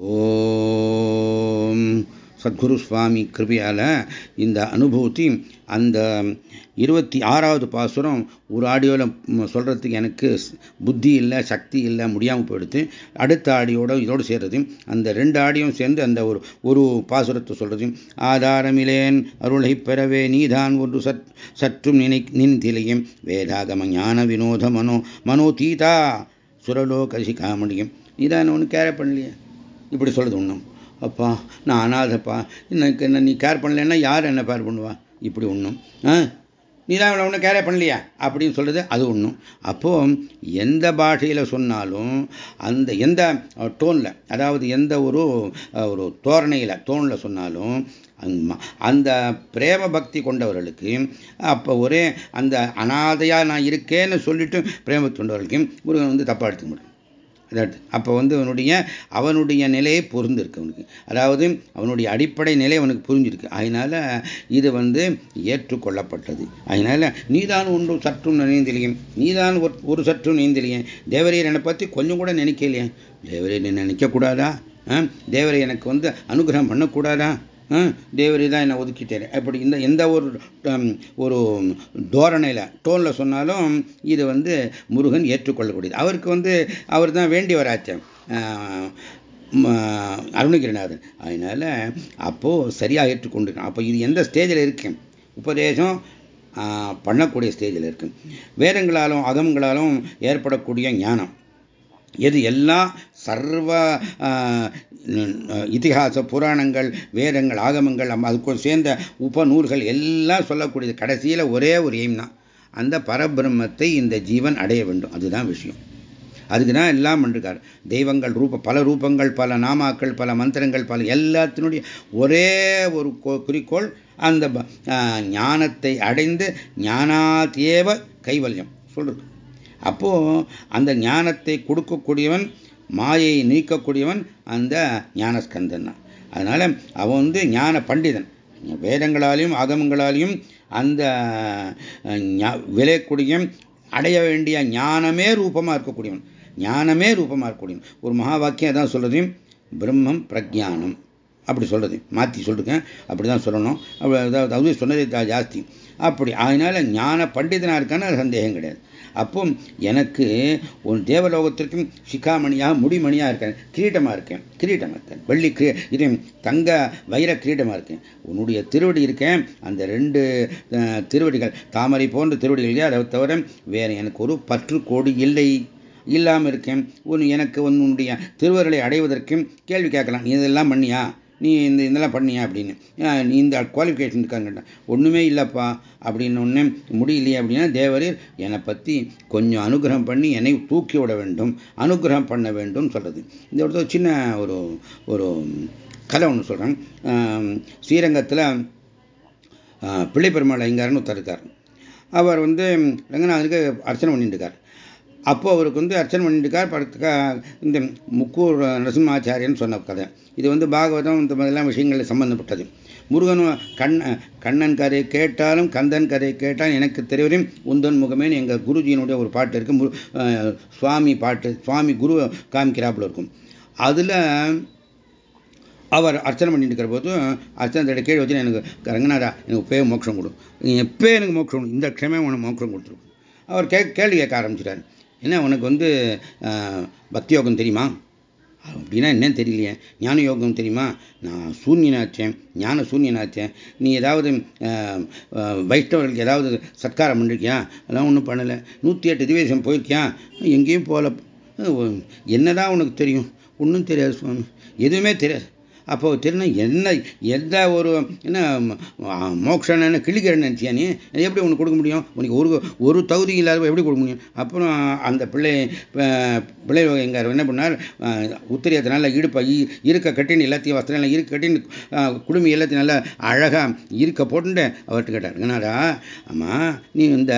ஓம். சத்குரு சுவாமி கிருபையால் இந்த அனுபூதி அந்த இருபத்தி ஆறாவது பாசுரம் ஒரு ஆடியோவில் சொல்கிறதுக்கு எனக்கு புத்தி இல்லை சக்தி இல்லை முடியாமல் போயிடுது. அடுத்த ஆடியோட இதோடு சேர்றது அந்த ரெண்டு ஆடியும் சேர்ந்து அந்த ஒரு ஒரு பாசுரத்தை சொல்கிறது ஆதாரமிலேன் அருளை பெறவே நீதான் ஒன்று சற் சற்றும் நினை நினைத்திலையும். வேதாகம ஞான வினோத மனோ மனோ தீதா. சுரலோக சிகாமணியம். நீதான் ஒன்று கேர பண்ணலையே. இப்படி சொல்கிறது ஒன்றும் அப்பா நான் அனாதப்பா. எனக்கு என்ன நீ கேர் பண்ணலன்னா யார் என்ன கேர் பண்ணுவா? இப்படி ஒன்றும் ஆ? நீ தான் ஒன்றும் கேரே பண்ணலையா? அப்படின்னு சொல்கிறது அது ஒன்றும் அப்போது எந்த பாஷையில் சொன்னாலும் அந்த எந்த டோனில் அதாவது எந்த ஒரு ஒரு தோரணையில் டோனில் சொன்னாலும் அந்த பிரேம பக்தி கொண்டவர்களுக்கு அப்போ ஒரே அந்த அனாதையாக நான் இருக்கேன்னு சொல்லிட்டு பிரேம கொண்டவர்களுக்கு முருகன் வந்து தப்பாக எடுத்துக்க முடியும். அப்போ வந்து அவனுடைய அவனுடைய நிலையை பொருந்திருக்கு அவனுக்கு. அதாவது அவனுடைய அடிப்படை நிலை அவனுக்கு புரிஞ்சிருக்கு. அதனால இது வந்து ஏற்றுக்கொள்ளப்பட்டது. அதனால நீதான் ஒன்று சற்றும் நினைந்திலையும் நீதான் ஒரு சற்றும் நினைந்திலையே தேவரையர் என்னை பற்றி கொஞ்சம் கூட நினைக்கலையே. தேவரையர் நினைக்கக்கூடாதா? தேவரை எனக்கு வந்து அனுகிரகம் பண்ணக்கூடாதா? தேவரி தான் என்னை ஒதுக்கிட்டாரு. அப்படி இந்த எந்த ஒரு ஒரு தோரணையில் டோனில் சொன்னாலும் இது வந்து முருகன் ஏற்றுக்கொள்ளக்கூடியது. அவருக்கு வந்து அவர் தான் வேண்டியவராச்சேன் அருணகிரிநாதன். அதனால் அப்போது சரியாக ஏற்றுக்கொண்டிருக்கேன் அப்போ இது எந்த ஸ்டேஜில் இருக்கு? உபதேசம் பண்ணக்கூடிய ஸ்டேஜில் இருக்கு. வேதங்களாலும் அகங்களாலும் ஏற்படக்கூடிய ஞானம். எது எல்லாம் சர்வ இதிகாச புராணங்கள் வேதங்கள் ஆகமங்கள் அதுக்கும் சேர்ந்த உபநூல்கள் எல்லாம் சொல்லக்கூடியது. கடைசியில் ஒரே ஒரு எய்ம் தான். அந்த பரபிரம்மத்தை இந்த ஜீவன் அடைய வேண்டும். அதுதான் விஷயம். அதுக்கு தான் எல்லாம் பண்ணிருக்கார். தெய்வங்கள் ரூப பல ரூபங்கள் பல நாமாக்கள் பல மந்திரங்கள் பல எல்லாத்தினுடைய ஒரே ஒரு குறிக்கோள் அந்த ஞானத்தை அடைந்து ஞானாத்தேவ கைவல்யம். சொல்றது. அப்போ அந்த ஞானத்தை கொடுக்கக்கூடியவன் மாயை நீக்கக்கூடியவன் அந்த ஞானஸ்கந்தன் தான். அதனால் அவன் வந்து ஞான பண்டிதன். வேதங்களாலையும் ஆகமங்களாலையும் அந்த விளையக்கூடிய அடைய வேண்டிய ஞானமே ரூபமாக இருக்கக்கூடியவன். ஞானமே ரூபமாக இருக்கக்கூடியவன். ஒரு மகா வாக்கியம் தான் சொல்கிறது பிரம்மம் பிரஜானம். அப்படி சொல்கிறது மாற்றி சொல்லிருக்கேன் அப்படி தான் சொல்லணும். அதாவது சொன்னதே ஜாஸ்தி. அப்படி. அதனால் ஞான பண்டிதனாக இருக்கான்னு சந்தேகம் கிடையாது. அப்போ எனக்கு ஒரு தேவலோகத்திற்கும் சிக்காமணியாக முடிமணியாக இருக்கேன். கிரீட்டமாக இருக்கேன். கிரீட்டமாக இருக்கேன். வெள்ளி கிரீ இது தங்க வைர கிரீட்டமாக இருக்கேன். உன்னுடைய திருவடி இருக்கேன். அந்த ரெண்டு திருவடிகள் தாமரை போன்ற திருவடிகள் அதை தவிர வேறு எனக்கு ஒரு பற்று கோடி இல்லை. இல்லாமல் இருக்கேன். உன் எனக்கு உன்னுடைய திருவருளை அடைவதற்கும் கேள்வி கேட்கலாம். நீ இதெல்லாம் பண்ணியா? நீ இந்த இதெல்லாம் பண்ணியா அப்படின்னு. நீ இந்த குவாலிஃபிகேஷன் இருக்காங்க ஒன்றுமே இல்லைப்பா அப்படின்னு ஒன்று முடியலையே அப்படின்னா தேவரீர் என்னை பற்றி கொஞ்சம் அனுகிரகம் பண்ணி என்னை தூக்கி விட வேண்டும். அனுகிரகம் பண்ண வேண்டும் சொல்கிறது இந்த ஒரு சின்ன ஒரு ஒரு கதை ஒன்று சொல்கிறேன் ஸ்ரீரங்கத்தில் பிள்ளை பெருமாள் ஐங்காரன்னு ஒருத்தர் இருக்கார். அவர் வந்து ரங்கநாதனுக்கு அர்ச்சனை பண்ணிட்டு இருக்கார். அப்போ அவருக்கு வந்து அர்ச்சனை பண்ணிட்டுருக்கார். இந்த முக்கூர் நரசிம்மாச்சாரியன்னு சொன்ன கதை. இது வந்து பாகவதம் இந்த மாதிரிலாம் விஷயங்களில் சம்பந்தப்பட்டது. முருகன் கண் கண்ணன் கதை கேட்டாலும் கந்தன் கதை கேட்டால் எனக்கு தெரிவதும் உந்தன் முகமேன்னு எங்கள் குருஜியினுடைய ஒரு பாட்டு இருக்கு. சுவாமி பாட்டு சுவாமி குரு காமிக்கிறாப்புல இருக்கும். அதில் அவர் அர்ச்சனை பண்ணிட்டு இருக்கிற போது அர்ச்சனை கேள்வி வச்சு எனக்கு ரங்கநாதா எனக்கு பே மோட்சம் கொடு. எப்போ எனக்கு மோட்சம் கொடு. இந்த க்ஷமே உனக்கு மோட்சம் கொடுத்துருக்கும். அவர் கே கேள்வி கேட்க ஆரம்பிச்சிட்டார். என்ன உனக்கு வந்து பக்தி யோகம் தெரியுமா? அப்படின்னா என்னன்னு தெரியலையே. ஞான யோகம் தெரியுமா? நான் சூன்யனாச்சேன் ஞான சூன்யனாச்சேன். நீ ஏதாவது வைஷ்ணவர்களுக்கு ஏதாவது சத்காரம் பண்ணிருக்கியா? அதெல்லாம் ஒன்றும் பண்ணலை. நூற்றி எட்டு திவேசம் போயிருக்கியா? எங்கேயும் போகல. என்னதான் உனக்கு தெரியும்? ஒன்றும் தெரியாது சுவாமி. எதுவுமே தெரியாது. அப்போ திருநா என்ன எந்த ஒரு என்ன மோக்ஷன்னு கிளிக்கிறேன்னு நினச்சியா நீ? எப்படி உனக்கு கொடுக்க முடியும்? உனக்கு ஒரு ஒரு தகுதி இல்லாத எப்படி கொடுக்க முடியும்? அப்புறம் அந்த பிள்ளை பிள்ளை எங்கார் என்ன பண்ணார்? உத்திரியத்தினால இடுப்பை இருக்க கட்டின்னு எல்லாத்தையும் வஸ்திரம் இருக்க கட்டின்னு குடும்பம் எல்லாத்தையும் நல்லா அழகாக இருக்க போட்டுட்டு அவர்கிட்ட கேட்டார். என்னடா ஆமாம் நீ இந்த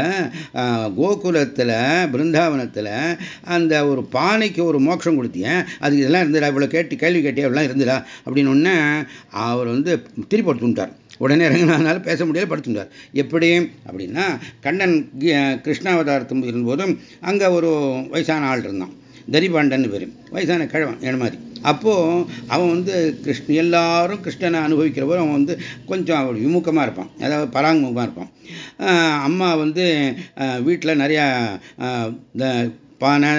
கோகுலத்தில் பிருந்தாவனத்தில் அந்த ஒரு பானைக்கு ஒரு மோட்சம் கொடுத்திய அதுக்கு இதெல்லாம் இருந்துடா இவ்வளோ கேட்டு கேள்வி கேட்டியா இவ்வளோ இருந்துடா அப்படின்னு அவர் வந்து திருப்பி படுத்துட்டார் உடனே இறங்கினால பேச முடியாது படுத்துட்டார் எப்படி? அப்படின்னா கண்ணன் கிருஷ்ணாவதாரத்தும் இருந்தபோதும் அங்கே ஒரு வயசான ஆள் இருந்தான். தரிபாண்டன் பேர். வயசான கிழவன் என்ன மாதிரி. அப்போது அவன் வந்து கிருஷ்ண எல்லாரும் கிருஷ்ணனை அனுபவிக்கிறவரும் அவன் வந்து கொஞ்சம் அவர் விமுகமாக இருப்பான். அதாவது பராங்கமுகமாக இருப்பான். அம்மா வந்து வீட்டில் நிறையா பானை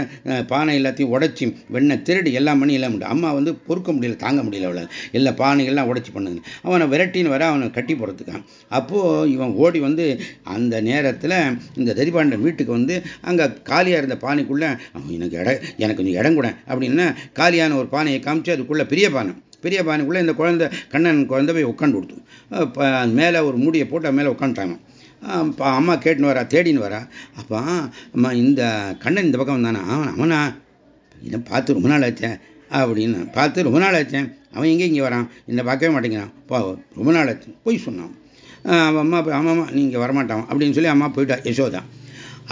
பானை எல்லாத்தையும் உடச்சி வெண்ணெய் திருடி எல்லாம் பண்ணி எல்லாம் முடியும் அம்மா வந்து பொறுக்க முடியல தாங்க முடியல அவளை எல்லா பானைகள்லாம் உடைச்சி பண்ணுது. அவனை விரட்டின்னு வர அவனை கட்டி போடுறதுக்கான் அப்போது இவன் ஓடி வந்து அந்த நேரத்தில் இந்த தரிபாண்டன் வீட்டுக்கு வந்து அங்கே காலியாக இருந்த பானைக்குள்ளே எனக்கு இட எனக்கு கொஞ்சம் இடம் கூட அப்படின்னா காலியான ஒரு பானையை காமிச்சு அதுக்குள்ளே பெரிய பானை பெரிய பானைக்குள்ளே இந்த குழந்தை கண்ணன் குழந்தை போய் உட்காந்து கொடுத்து மேலே ஒரு மூடியை போட்டு மேலே உட்காந்துட்டாங்க அம்மா கேட்டுன்னு வரா தேடின்னு வரா. அப்போ அம்மா இந்த கண்ணன் இந்த பக்கம் வந்தானா? அவன் அவனா? இதை பார்த்து ரொம்ப நாள் ஆச்சேன் அப்படின்னு பார்த்து ரொம்ப நாள் ஆச்சேன் அவன் எங்கே இங்கே வரான்? என்னை பார்க்கவே மாட்டேங்கிறான். பா ரொம்ப நாள் ஆச்சு. போய் சொன்னான். அவன் அம்மா ஆமாம்மா நீங்கள் வரமாட்டான் அப்படின்னு சொல்லி அம்மா போயிட்டா யசோதா.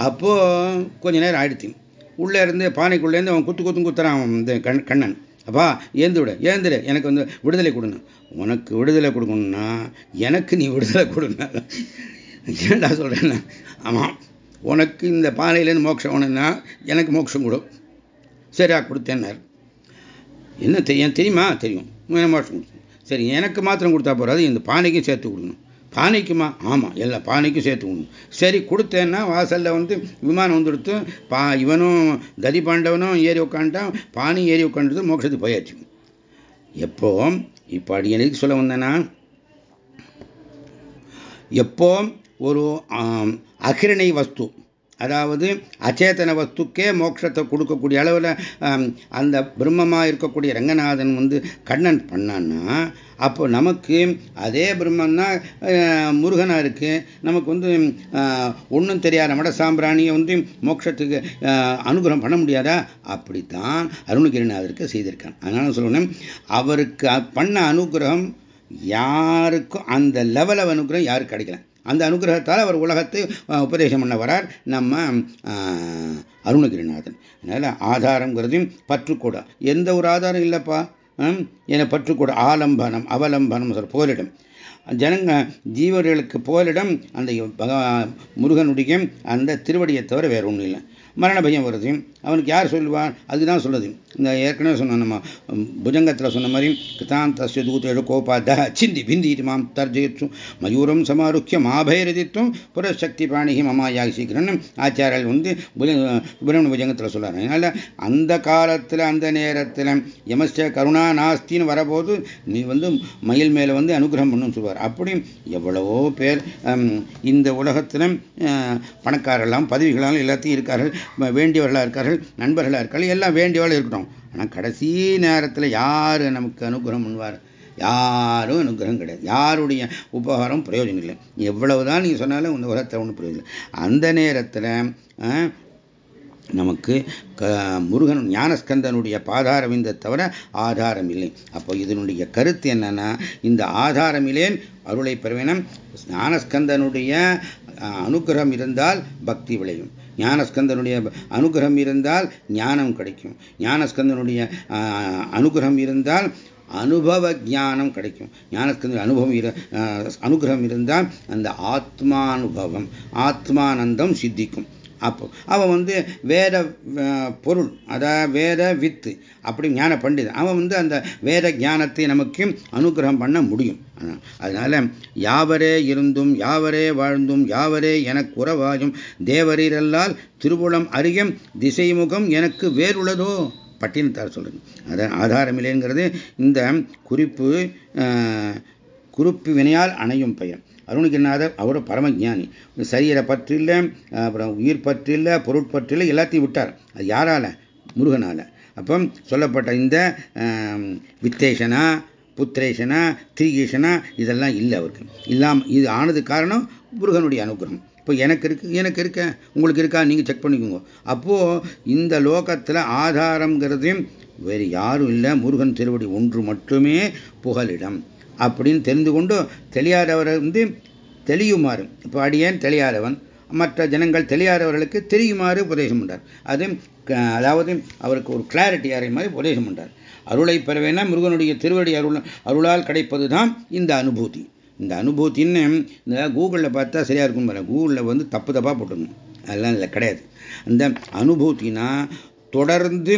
அப்போது கொஞ்ச நேரம் ஆயிடுச்சு. உள்ளே இருந்து பானைக்குள்ளேருந்து அவன் குத்து குத்து குத்துறான் அவன் இந்த கண் கண்ணன். அப்பா ஏந்து விட ஏந்துடு எனக்கு வந்து விடுதலை கொடுங்க உனக்கு விடுதலை கொடுக்கணும்னா எனக்கு நீ விடுதலை கொடுங்க ஏன்டா சொல்கிறேன்னா ஆமாம் உனக்கு இந்த பானையிலேருந்து மோட்சம் வேணும்னா எனக்கு மோட்சம் கொடு. சரியா கொடுத்தேன்னார். என்ன தெரியும்? தெரியுமா. தெரியும் மோட்சம் கொடுத்தேன். சரி எனக்கு மாத்திரம் கொடுத்தா போறாது இந்த பானைக்கும் சேர்த்து கொடுக்கணும். பானைக்குமா? ஆமாம் எல்லா பானைக்கும் சேர்த்து கொடுக்கணும். சரி கொடுத்தேன்னா வாசலில் வந்து விமானம் வந்துடுத்து பா இவனும் ததி பாண்டவனும் ஏறி உட்காந்துட்டான் பானை ஏறி உட்காந்துட்டு மோட்சத்துக்கு போயாச்சு. எப்போ? இப்போ அடி எனக்கு சொல்ல வந்தேன்னா எப்போ? ஒரு அகிரணை வஸ்து. அதாவது அச்சேதன வஸ்துக்கே மோட்சத்தை கொடுக்கக்கூடிய அளவில் அந்த பிரம்மமாக இருக்கக்கூடிய ரங்கநாதன் வந்து கண்ணன் பண்ணான்னா அப்போ நமக்கு அதே பிரம்மன்னா முருகனாக இருக்குது நமக்கு வந்து ஒன்றும் தெரியாத மட சாம்பிராணியை வந்து மோட்சத்துக்கு அனுகிரகம் பண்ண முடியாதா? அப்படித்தான் அருணகிரிநாதருக்கு செய்திருக்கான். அதனால சொல்லணும் அவருக்கு பண்ண அனுகிரகம் யாருக்கும் அந்த லெவல் அனுகிரகம் யாருக்கு கிடைக்கல. அந்த அனுகிரகத்தால் அவர் உலகத்தை உபதேசம் பண்ண வரார். நம்ம அருணகிரிநாதன். அதனால் ஆதாரங்கிறதையும் பற்றுக்கூட. எந்த ஒரு ஆதாரம் இல்லைப்பா? என பற்றுக்கூட. ஆலம்பனம் அவலம்பனம் சொல்ற போலிடம் ஜனங்க ஜீவர்களுக்கு போலிடம் அந்த முருகனுடைய அந்த திருவடியை தவிர வேற ஒன்றும் இல்லை. மரண பயம் வருது. அவனுக்கு யார் சொல்லுவான் அதுதான் சொல்லுது. இந்த ஏற்கனவே சொன்ன நம்ம புஜங்கத்தில் சொன்ன மாதிரி கிருதாந்தஸ்ய தூத்தேழு கோபாத சிந்தி பிந்தி மாம் தர்ஜயித்தும் மயூரம் சமாருக்கிய மாபைரதித்துவம் புறசக்தி பாணிகி மமாயாகி சீக்கிரம் ஆச்சாரியால் வந்து சுப்பிரமணிய புஜங்கத்தில் சொல்கிறாங்க அதனால் அந்த காலத்தில் அந்த நேரத்தில் யமஸ்ட கருணா நாஸ்தின்னு வரபோது நீ வந்து மயில் மேலே வந்து அனுகிரகம் பண்ணுன்னு சொல்லுவார் அப்படி எவ்வளவோ பேர் இந்த உலகத்தில் பணக்காரெல்லாம் பதவிகளால் எல்லாத்தையும் இருக்கார்கள் வேண்டியவர்களாக இருக்கார்கள் நண்பர்களாக இருக்கார்கள் எல்லாம் வேண்டியவர்கள் இருக்கட்டும். ஆனால் கடைசி நேரத்தில் யார் நமக்கு அனுகிரகம் பண்ணுவார்? யாரும் அனுகிரகம் கிடையாது. யாருடைய உபகாரம் பிரயோஜனம் இல்லை. எவ்வளவுதான் நீங்கள் சொன்னாலும் இந்த உலகத்தை ஒன்றும் பிரயோஜனம் இல்லை. அந்த நேரத்தில் நமக்கு முருகன் ஞானஸ்கந்தனுடைய பாதாரவிந்த தவிர ஆதாரம் இல்லை அப்போ இதனுடைய கருத்து என்னன்னா இந்த ஆதாரமிலேன் அருளை பெறுவேனம். ஞானஸ்கந்தனுடைய அனுகிரகம் இருந்தால் பக்தி விளையும். ஞானஸ்கந்தனுடைய அனுகிரகம் இருந்தால் ஞானம் கிடைக்கும். ஞானஸ்கந்தனுடைய அனுகிரகம் இருந்தால் அனுபவ ஞானம் கிடைக்கும். ஞானஸ்கந்த அனுபவம் இரு அனுகிரகம் இருந்தால் அந்த ஆத்மானுபவம் ஆத்மானந்தம் சித்திக்கும். அப்போ அவன் வந்து வேத பொருள் அதாவது வேத வித்து அப்படி ஞான பண்டிதன். அவன் வந்து அந்த வேத ஞானத்தை நமக்கு அனுகிரகம் பண்ண முடியும். அதனால யாவரே இருந்தும் யாவரே வாழ்ந்தும் யாவரே எனக்கு உறவாயும் தேவரீரல்லால் திருவுளம் அறியம் திசைமுகம் எனக்கு வேறுள்ளதோ? பட்டினத்தார் சொல்றது அதான் ஆதாரமில்லைங்கிறது இந்த குறிப்பு குறிப்பு வினையால் அணையும் பெயர். அருணகிரிநாதர் அவர் பரமஜானி. சரீர பற்று இல்லை அப்புறம் உயிர் பற்று இல்லை பொருட்பற்று இல்லை எல்லாத்தையும் விட்டார். அது யாரால? முருகனால. அப்போ சொல்லப்பட்ட இந்த வித்தேஷனா புத்திரேஷனா திரிகேஷனா இதெல்லாம் இல்லை அவருக்கு. இல்லாமல் இது ஆனது காரணம் முருகனுடைய அனுகிரகம். இப்போ எனக்கு இருக்கு எனக்கு இருக்க. உங்களுக்கு இருக்கா? நீங்கள் செக் பண்ணிக்கோங்க. அப்போது இந்த லோகத்தில் ஆதாரங்கிறது வேறு யாரும் இல்லை. முருகன் திருவடி ஒன்று மட்டுமே புகலிடம். அப்படின்னு தெரிந்து கொண்டு தெரியாதவரை வந்து தெளியுமாறு. இப்போ அடியேன் தெரியாதவன் மற்ற ஜனங்கள் தெரியாதவர்களுக்கு தெரியுமாறு உபதேசம் பண்ணார் அது அதாவது அவருக்கு ஒரு கிளாரிட்டி அறை மாதிரி உபதேசம் பண்ணார் அருளை பெறவேனா முருகனுடைய திருவடி அருள் அருளால் கிடைப்பது தான் இந்த அனுபூதி. இந்த அனுபூத்தின்னு இந்த கூகுளில் பார்த்தா சரியாக இருக்கும் பாருங்க. கூகுளில் வந்து தப்பு தப்பாக போட்டுருணும் அதெல்லாம் இல்லை கிடையாது. அந்த அனுபூத்தினா தொடர்ந்து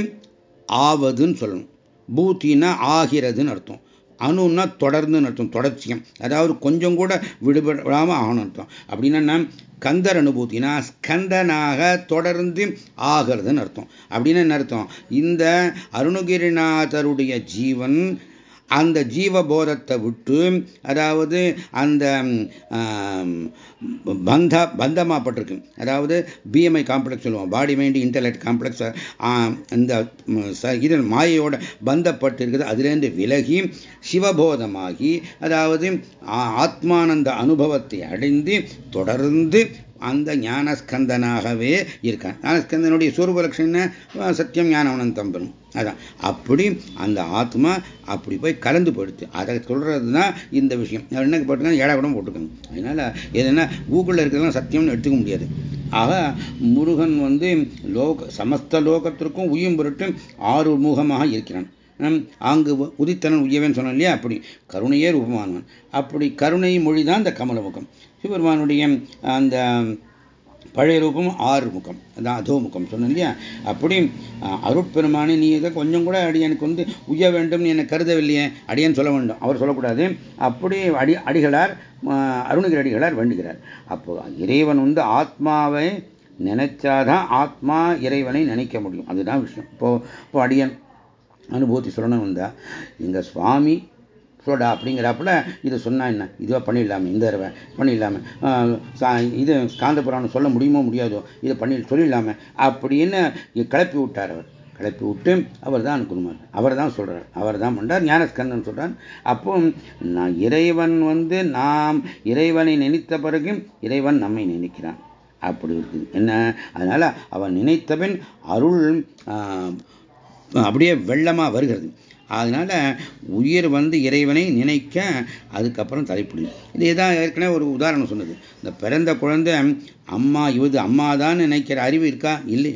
ஆவதுன்னு சொல்லணும். பூத்தினா ஆகிறதுன்னு அர்த்தம். அணுன்னா தொடர்ந்துன்னு அர்த்தம் தொடர்ச்சியம் அதாவது கொஞ்சம் கூட விடுபடாமல் ஆகணும் அர்த்தம். அப்படின்னா கந்தர் அனுபூத்தினா ஸ்கந்தனாக தொடர்ந்து ஆகிறதுன்னு அர்த்தம். அப்படின்னு என்ன அர்த்தம்? இந்த அருணகிரிநாதருடைய ஜீவன் அந்த ஜீவபோதத்தை விட்டு அதாவது அந்த பந்த பந்தமாகப்பட்டிருக்கு அதாவது பிஎம்ஐ காம்ப்ளெக்ஸ் சொல்லுவோம். பாடி மைண்ட் இன்டலெக்ட் காம்ப்ளெக்ஸ் இந்த இது மாயையோட பந்தப்பட்டு இருக்குது அதுலேருந்து விலகி சிவபோதமாகி அதாவது ஆத்மானந்த அனுபவத்தை அடைந்து தொடர்ந்து அந்த ஞானஸ்கந்தனாகவே இருக்கான். ஞானஸ்கந்தனுடைய சூர்வ லட்சணம் சத்தியம் ஞானவனம் பெறும் அதான். அப்படி அந்த ஆத்மா அப்படி போய் கலந்து போயிடுச்சு அதை சொல்கிறது தான் இந்த விஷயம். என்ன போட்டுக்கோங்க ஏடா கூட போட்டுக்கோங்க அதனால் எதுனா கூகுளில் இருக்கிறதெல்லாம் சத்தியம்னு எடுத்துக்க முடியாது. ஆக முருகன் வந்து லோக சமஸ்த லோகத்திற்கும் உயும் பொருட்டு ஆறு முகமாக இருக்கிறான். அங்கு உதித்தனன் உயவன் சொன்னோம் இல்லையா? அப்படி. கருணையே ரூபமானவன். அப்படி கருணை மொழி தான் இந்த கமலமுகம். சிவபெருமானுடைய அந்த பழைய ரூபம் ஆறு முகம். அதான் அதோ முகம் சொன்னேன் இல்லையா? அப்படி அருட்பெருமானே நீ இதை கொஞ்சம் கூட அடியனுக்கு வந்து உய்ய வேண்டும் நீ என்னை கருதவில்லையே அடியன் சொல்ல வேண்டும். அவர் சொல்லக்கூடாது. அப்படி அடி அடிகளார் அருணகிரி அடிகளார் வேண்டுகிறார். அப்போ இறைவன் வந்து ஆத்மாவை நினைச்சாதான் ஆத்மா இறைவனை நினைக்க முடியும். அதுதான் விஷயம். இப்போ இப்போ அடியன் அனுபூதி சொல்லணும் வந்தா எங்கள் சுவாமி சொல்லடா அப்படிங்கிறாப்புல இதை சொன்னா என்ன? இதுவாக பண்ணிடலாமே இந்த தடவை பண்ணிடலாமே. இது காந்தபுராணம் சொல்ல முடியுமோ முடியாதோ இதை பண்ணி சொல்லிடலாமே அப்படின்னு கிளப்பி விட்டார் அவர். கிளப்பி விட்டு அவர் தான் அனுக்கணுமார் அவர் தான் சொல்கிறார் அவர் தான் பண்ணார் ஞானஸ்கந்தன் சொல்கிறார் அப்போ நான் இறைவன் வந்து நாம் இறைவனை நினைத்த பிறகு இறைவன் நம்மை நினைக்கிறான். அப்படி இருக்குது. என்ன? அதனால் அவன் நினைத்தபின் அருள் அப்படியே வெள்ளமாக வருகிறது. அதனால் உயிர் வந்து இறைவனை நினைக்க அதுக்கப்புறம் தலைப்பிடியும் இதே தான் ஏற்கனவே ஒரு உதாரணம் சொன்னது. இந்த பிறந்த குழந்தை அம்மா இவது அம்மா தான் நினைக்கிற அறிவு இருக்கா? இல்லை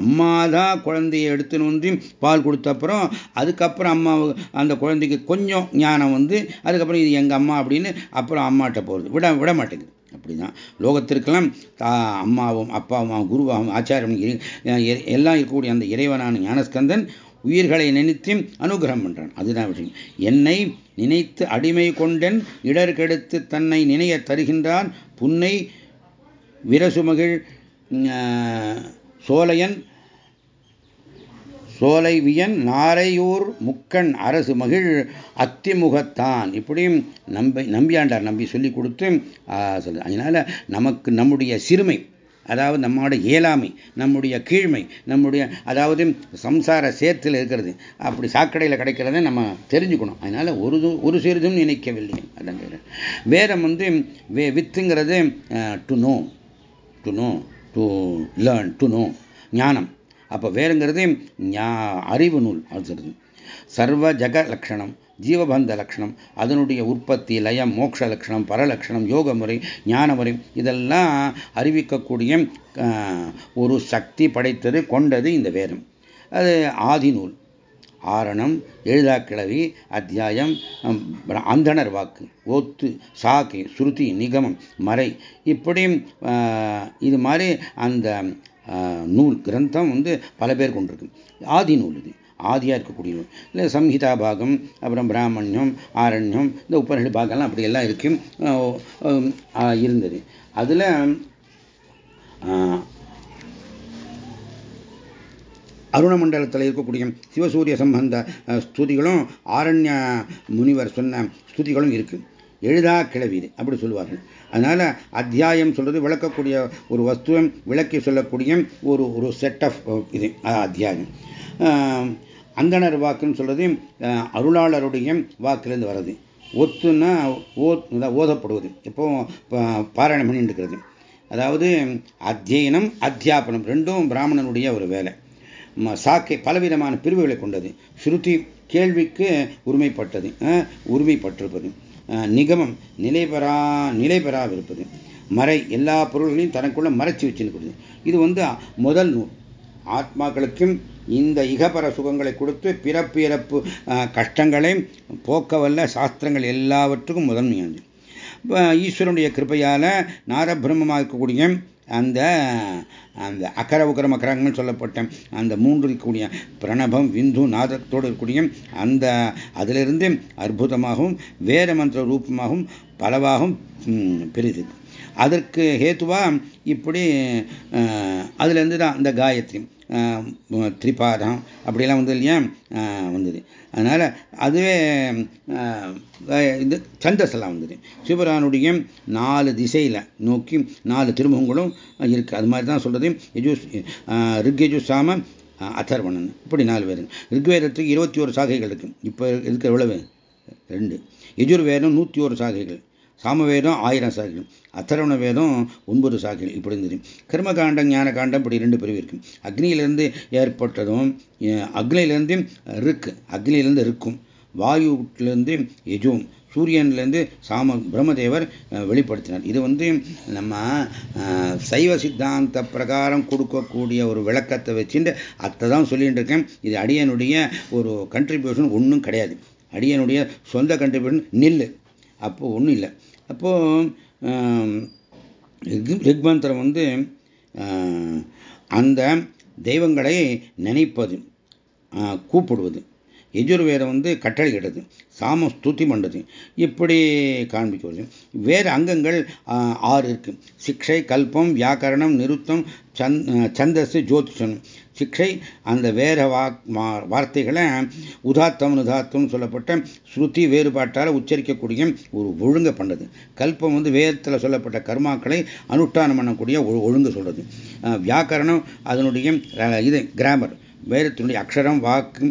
அம்மா தான் குழந்தைய எடுத்துன்னு வந்து பால் கொடுத்தப்புறம் அதுக்கப்புறம் அம்மா அந்த குழந்தைக்கு கொஞ்சம் ஞானம் வந்து அதுக்கப்புறம் இது எங்கள் அம்மா அப்படின்னு அப்புறம் அம்மாட்ட போகிறது விட விட மாட்டேங்குது. அப்படிதான் லோகத்திற்கெல்லாம் அம்மாவும் அப்பாவும் குருவாகவும் ஆச்சாரம் எல்லாம் இருக்கக்கூடிய அந்த இறைவனான ஞானஸ்கந்தன் உயிர்களை நினைத்து அனுகிரகம் பண்றான். அதுதான் விஷயம். என்னை நினைத்து அடிமை கொண்டன் இடர் கெடுத்து தன்னை நினைய தருகின்றான் புன்னை விரசுமகிழ் சோலையன் சோலைவியன் நாரையூர் முக்கண் அரசு மகிழ் அத்திமுகத்தான். இப்படியும் நம்பி நம்பியாண்டார் நம்பி சொல்லி கொடுத்து சொல்லு அதனால் நமக்கு நம்முடைய சிறுமை அதாவது நம்மளோட இயலாமை நம்முடைய கீழ்மை நம்முடைய அதாவது சம்சார சேர்த்தில் இருக்கிறது அப்படி சாக்கடையில் கிடைக்கிறத நம்ம தெரிஞ்சுக்கணும். அதனால் ஒரு ஒரு சிறிதும் நினைக்கவில்லை. அதான் வேதம் வந்து வே வித்துங்கிறது to know to know to learn to know ஞானம். அப்போ வேறுங்கிறது அறிவு நூல் அது சர்வ ஜக லட்சணம் ஜீவபந்த லட்சணம் அதனுடைய உற்பத்தி லயம் மோட்ச லட்சணம் பரலட்சணம் யோக முறை ஞான முறை இதெல்லாம் அறிவிக்கக்கூடிய ஒரு சக்தி படைத்தது கொண்டது இந்த வேதம். அது ஆதி நூல். ஆரணம் எழுதாக்கிழவி அத்தியாயம் அந்தனர் வாக்கு ஒத்து சாக்கை சுருதி நிகமம் மறை. இப்படி இது மாதிரி அந்த நூல் கிரந்தம் வந்து பல பேர் கொண்டிருக்கு. ஆதி நூல் இது. ஆதியாக இருக்கக்கூடிய நூல். இல்லை சம்ஹிதா பாகம் அப்புறம் பிராமணியம் ஆரண்யம் இந்த உப்பநிலை பாகம்லாம் அப்படி எல்லாம் இருக்கு இருந்தது. அதில் அருணமண்டலத்தில் இருக்கக்கூடிய சிவசூரிய சம்பந்த ஸ்துதிகளும் ஆரண்ய முனிவர் சொன்ன ஸ்துதிகளும் இருக்கு. எழுதா கிளவி அப்படி சொல்லுவார்கள். அதனால் அத்தியாயம் சொல்றது விளக்கக்கூடிய ஒரு வஸ்துவம் விளக்கி சொல்லக்கூடிய ஒரு ஒரு செட் ஆஃப் இது அத்தியாயம். அந்தனர் வாக்குன்னு சொல்றது அருளாளருடைய வாக்கிலிருந்து வர்றது. ஒத்துன்னா ஓ ஓதப்படுவது. எப்போ பாராயணம் பண்ணி இருக்கிறது அதாவது அத்தியனம் அத்தியாபனம் ரெண்டும் பிராமணனுடைய ஒரு வேலை. சாக்கை பலவிதமான பிரிவுகளை கொண்டது. ஸ்ருதி கேள்விக்கு உரிமைப்பட்டது உரிமைப்பட்டிருப்பது. நிகமம் நிலை பெறா நிலை பெறாவிருப்பது மறை எல்லா பொருள்களையும் தனக்குள்ள மறைச்சி வச்சிருக்கிறது. இது வந்து முதல் நூல். ஆத்மாக்களுக்கும் இந்த இகபர சுகங்களை கொடுத்து பிறப்பு இறப்பு கஷ்டங்களை போக்கவல்ல சாஸ்திரங்கள் எல்லாவற்றுக்கும் முதன்மையானது. ஈஸ்வரனுடைய கிருப்பையால் நாரபிரமமாக இருக்கக்கூடிய அந்த அந்த அக்கர உக்கரம் அக்கரங்கள் சொல்லப்பட்ட அந்த மூன்று இருக்கக்கூடிய பிரணபம் விந்து நாதத்தோடு இருக்கக்கூடிய அந்த அதிலிருந்து அற்புதமாகவும் வேத மந்திர ரூபமாகவும் பலவாகவும் பெரிது. அதற்கு ஹேத்துவா இப்படி அதுலேருந்து தான் அந்த காயத்ரி. திரிபாதம் அப்படிலாம் வந்து இல்லையா? வந்தது. அதனால் அதுவே இது சந்தஸெல்லாம் வந்தது. சிவரானுடைய நாலு திசையில் நோக்கி நாலு திருமுகங்களும் இருக்குது அது மாதிரி தான் சொல்கிறது யஜூஸ் ரிக்யஜு சாம அதர்வணன். இப்படி நாலு பேர். ரிக்வேதத்துக்கு இருபத்தி ஒரு சாகைகள் இருக்குது இப்போ இருக்கிற எவ்வளவு ரெண்டு. யஜுர்வேதம் நூற்றி ஒரு சாகைகள். சாமவேதம் ஆயிரம் சாகிகள் அத்தரவண வேதம் ஒன்பது சாகிகள் இப்படி இருந்தது. கர்மகாண்டம் ஞான காண்டம் இப்படி ரெண்டு பிரிவு இருக்கு. அக்னியிலிருந்து ஏற்பட்டதும் அக்னியிலேருந்து இருக்கு. அக்னியிலேருந்து இருக்கும். வாயுலேருந்து எஜும் சூரியன்லேருந்து சாம பிரம்மதேவர் வெளிப்படுத்தினார். இது வந்து நம்ம சைவ சித்தாந்த பிரகாரம் கொடுக்கக்கூடிய ஒரு விளக்கத்தை வச்சுட்டு அத்தை தான் சொல்லிட்டு இருக்கேன். இது அடியனுடைய ஒரு கண்ட்ரிபியூஷன் ஒன்றும் கிடையாது. அடியனுடைய சொந்த கண்ட்ரிபியூஷன் நில்லு. அப்போ ஒன்றும் இல்லை. அப்போது ரிக்மந்திரம் வந்து அந்த தெய்வங்களை நினைப்பது கூப்பிடுவது. எஜுர்வேதம் வந்து கட்டளையிடுது சாமம் ஸ்துதி பண்ணுறது இப்படி காண்பிக்கிறது வேறு அங்கங்கள் ஆறு இருக்கு. சிக்ஷை கல்பம் வியாக்கரணம் நிறுத்தம் சந் சந்தஸ் ஜோதிஷம். சிக்ஷை அந்த வேற வார்த்தைகளை உதாத்தம் உதாத்தம் சொல்லப்பட்ட ஸ்ருதி வேறுபாட்டால் உச்சரிக்கக்கூடிய ஒரு ஒழுங்கை பண்ணுது கல்பம் வந்து வேதத்தில் சொல்லப்பட்ட கர்மாக்களை அனுஷ்டானம் பண்ணக்கூடிய ஒழுங்கு சொல்றது. வியாக்கரணம் அதனுடைய இது கிராமர் வேதத்தினுடைய அக்ஷரம் வாக்கு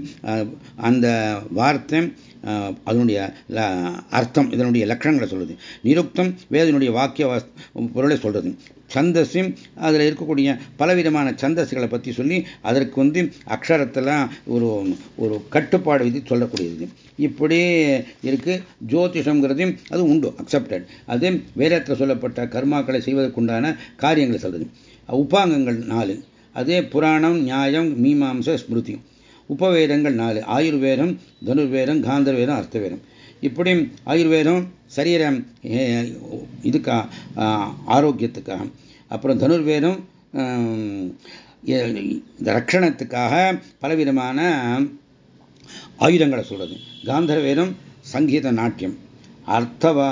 அந்த வார்த்தை அதனுடைய அர்த்தம் இதனுடைய லட்சணங்களை சொல்லுது நிருக்தம் வேதனுடைய வாக்கிய பொருளை சொல்றது. சந்தஸும் அதில் இருக்கக்கூடிய பலவிதமான சந்தஸுகளை பற்றி சொல்லி அதற்கு வந்து அக்ஷரத்தில் ஒரு ஒரு கட்டுப்பாடு விதி சொல்லக்கூடியது. இப்படி இருக்கு. ஜோதிஷங்கிறது அது உண்டு அக்செப்டட் அது வேதத்தில் சொல்லப்பட்ட கர்மாக்களை செய்வதற்குண்டான காரியங்களை சொல்றது. உப்பாங்கங்கள் நாலு. அதே புராணம் நியாயம் மீமாம்ச ஸ்மிருதி உபவேதங்கள் நாலு. ஆயுர்வேதம் தனுர்வேதம் காந்தர்வேதம் அர்த்தவேதம். இப்படி ஆயுர்வேதம் சரீர இதுக்கா ஆரோக்கியத்துக்காக. அப்புறம் தனுர்வேதம் ரட்சணத்துக்காக பலவிதமான ஆயுதங்களை சொல்றது. காந்தர்வேதம் சங்கீத நாட்டியம். அர்த்தவா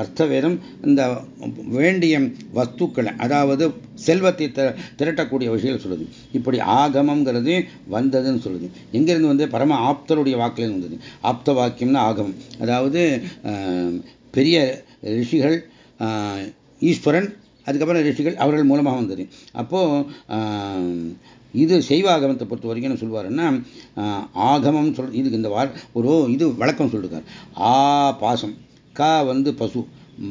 அர்த்தவேதம் இந்த வேண்டிய வஸ்துக்களை அதாவது செல்வத்தை திரட்டக்கூடிய விஷயம் சொல்லுது. இப்படி ஆகமங்கிறது வந்ததுன்னு சொல்லுது. எங்கிருந்து வந்து பரம ஆப்தருடைய வாக்கில் வந்தது. ஆப்த வாக்கியம்னா ஆகமம். அதாவது பெரிய ரிஷிகள் ஈஸ்வரன் அதுக்கப்புறம் ரிஷிகள் அவர்கள் மூலமாக வந்தது. அப்போது இது செய்வாகமத்தை ஆகமத்தை பொறுத்த வரைக்கும் என்ன சொல்லுவாருன்னா ஆகமம் சொல் இதுக்கு இந்த வார் ஒரு இது வழக்கம் சொல்லிருக்கார். ஆ பாசம். கா வந்து பசு.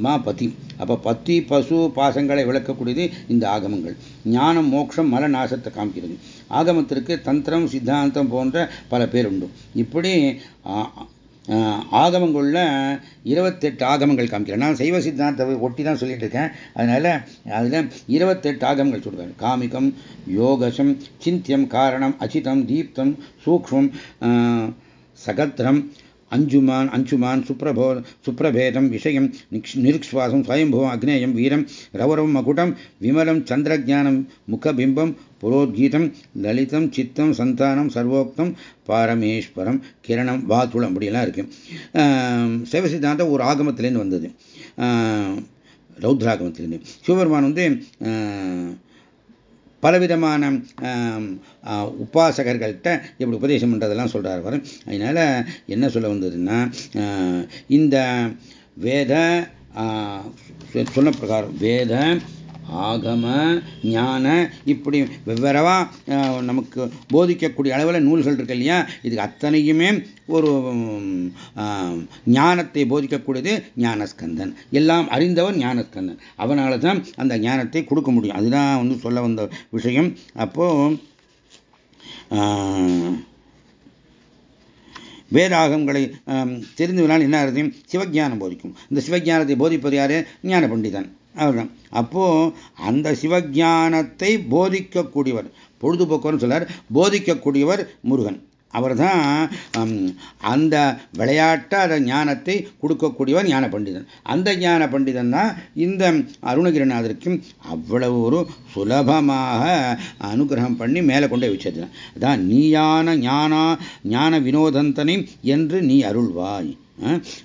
மா பதி. அப்போ பத்தி பசு பாசங்களை விளக்கக்கூடியது இந்த ஆகமங்கள். ஞானம் மோட்சம் மல நாசத்தை காமிக்கிறது. ஆகமத்திற்கு தந்திரம் சித்தாந்தம் போன்ற பல பேர் உண்டு. இப்படி ஆகமங்களில் இருபத்தெட்டு ஆகமங்கள் காமிக்கிறேன் நான் சைவ சித்தாந்தத்தை ஒட்டி தான் சொல்லிட்டு இருக்கேன். அதனால் அதில் இருபத்தெட்டு ஆகமங்கள் சொல்கிறார் காமிகம் யோகசம் சிந்தியம் காரணம் அச்சிதம் தீப்தம் சூக்ஷ்மம் சகத்திரம் அஞ்சுமான் அஞ்சுமான் சுப்ரபோ சுப்ரபேதம் விஷயம் நிருக்ஸ்வாசம் ஸ்வயம்புவம் அக்னேயம் வீரம் ரவரம் மகுடம் விமலம் சந்திரஜானம் முகபிம்பம் புரோத்கீதம் லலிதம் சித்தம் சந்தானம் சர்வோக்தம் பாரமேஸ்வரம் கிரணம் வாத்துளம் அப்படியெல்லாம் இருக்கு. சிவசித்தாந்தம் ஒரு ஆகமத்திலேருந்து வந்தது. ரௌத்ராகமத்திலேருந்து சிவபெருமான் வந்து பலவிதமான உபாசகர்கள்ட்ட எப்படி உபதேசம் பண்ணுறதெல்லாம் சொல்கிறார் வரும் அதனால் என்ன சொல்ல வந்ததுன்னா இந்த வேத சொன்ன பிரகாரம் வேத ஆகம ஞான இப்படி வெவ்வேறவா நமக்கு போதிக்கக்கூடிய அளவில் நூல்கள் இருக்கு இல்லையா? இதுக்கு அத்தனையுமே ஒரு ஞானத்தை போதிக்கக்கூடியது ஞானஸ்கந்தன். எல்லாம் அறிந்தவன் ஞானஸ்கந்தன். அவனால தான் அந்த ஞானத்தை கொடுக்க முடியும். அதுதான் வந்து சொல்ல வந்த விஷயம். அப்போ வேதாகங்களை தெரிந்துவினால் என்ன அர்த்தம்? சிவஜானம் போதிக்கும். இந்த சிவஜானத்தை போதிப்பது யாரு? ஞான பண்டிதன் அதுதான் அப்போது அந்த சிவஜானத்தை போதிக்கக்கூடியவர் பொழுதுபோக்குன்னு சொல்லார் போதிக்கக்கூடியவர் முருகன். அவர் தான் அந்த விளையாட்ட அந்த ஞானத்தை கொடுக்கக்கூடியவர் ஞான பண்டிதன். அந்த ஞான பண்டிதன் தான் இந்த அருணகிரிநாதருக்கும் அவ்வளவு ஒரு சுலபமாக அனுகிரகம் பண்ணி மேலே கொண்டு வச்சது அதான் நீயான ஞானா ஞான வினோதந்தனை என்று நீ அருள்வாய்.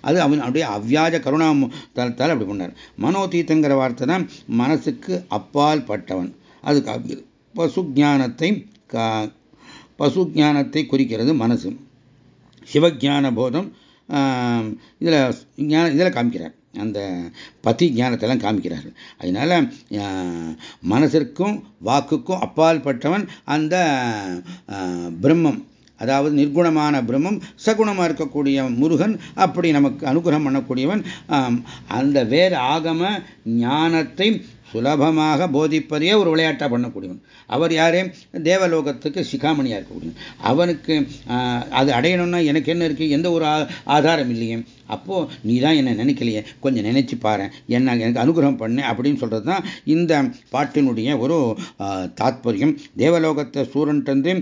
அது அவன் அப்படியே அவ்வியாஜ கருணா தளத்தால் அப்படி பண்ணார். மனோதீத்தங்கிற வார்த்தை தான் மனசுக்கு அப்பால் பட்டவன். அது பசு ஜானத்தை பசு ஜானத்தை குறிக்கிறது மனசு. சிவஜான போதம் இதில் இதில் காமிக்கிறார். அந்த பதி ஞானத்தெல்லாம் காமிக்கிறார்கள். அதனால மனசிற்கும் வாக்குக்கும் அப்பால் பட்டவன் அந்த பிரம்மம். அதாவது நிர்குணமான பிரம்மம் சகுணமாக இருக்கக்கூடிய முருகன் அப்படி நமக்கு அனுகிரகம் பண்ணக்கூடியவன் அந்த வேறு ஆகம ஞானத்தை சுலபமாக போதிப்பதையே ஒரு விளையாட்டாக பண்ணக்கூடியவன். அவர் யாரே? தேவலோகத்துக்கு சிகாமணியாக இருக்கக்கூடியவன். அவனுக்கு அது அடையணும்னா எனக்கு என்ன இருக்குது எந்த ஒரு ஆதாரம் இல்லையே. அப்போது நீ தான் என்னை நினைக்கலையே. கொஞ்சம் நினைச்சு பாரு. என்ன எனக்கு அனுகிரகம் பண்ணு. அப்படின்னு சொல்கிறது தான் இந்த பாட்டினுடைய ஒரு தாத்பரியம். தேவலோகத்தை சூரன்ட்டு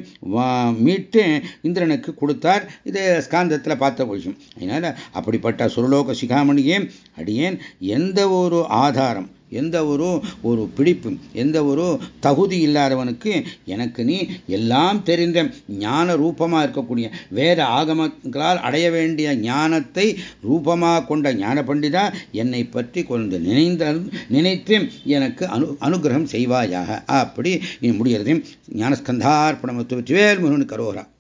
மீட்டு இந்திரனுக்கு கொடுத்தார். இது ஸ்காந்தத்தில் பார்த்த விஷயம். அதனால் அப்படிப்பட்ட சுரலோக சிகாமணியே அடியேன் எந்த ஒரு ஆதாரம் எந்த ஒரு ஒரு பிடிப்பு எந்த ஒரு தகுதி இல்லாதவனுக்கு எனக்கு நீ எல்லாம் தெரிந்த ஞான ரூபமாக இருக்கக்கூடிய வேத ஆகமங்களால் அடைய வேண்டிய ஞானத்தை ரூபமாக கொண்ட ஞான பண்டிதா என்னை பற்றி கொண்டு நினைந்த நினைத்து எனக்கு அனு அனுகிரகம் செய்வாயாக. அப்படி நீ முடிகிறது ஞானஸ்கந்தார்ப்பணம் வேல் முருகன் கரோரா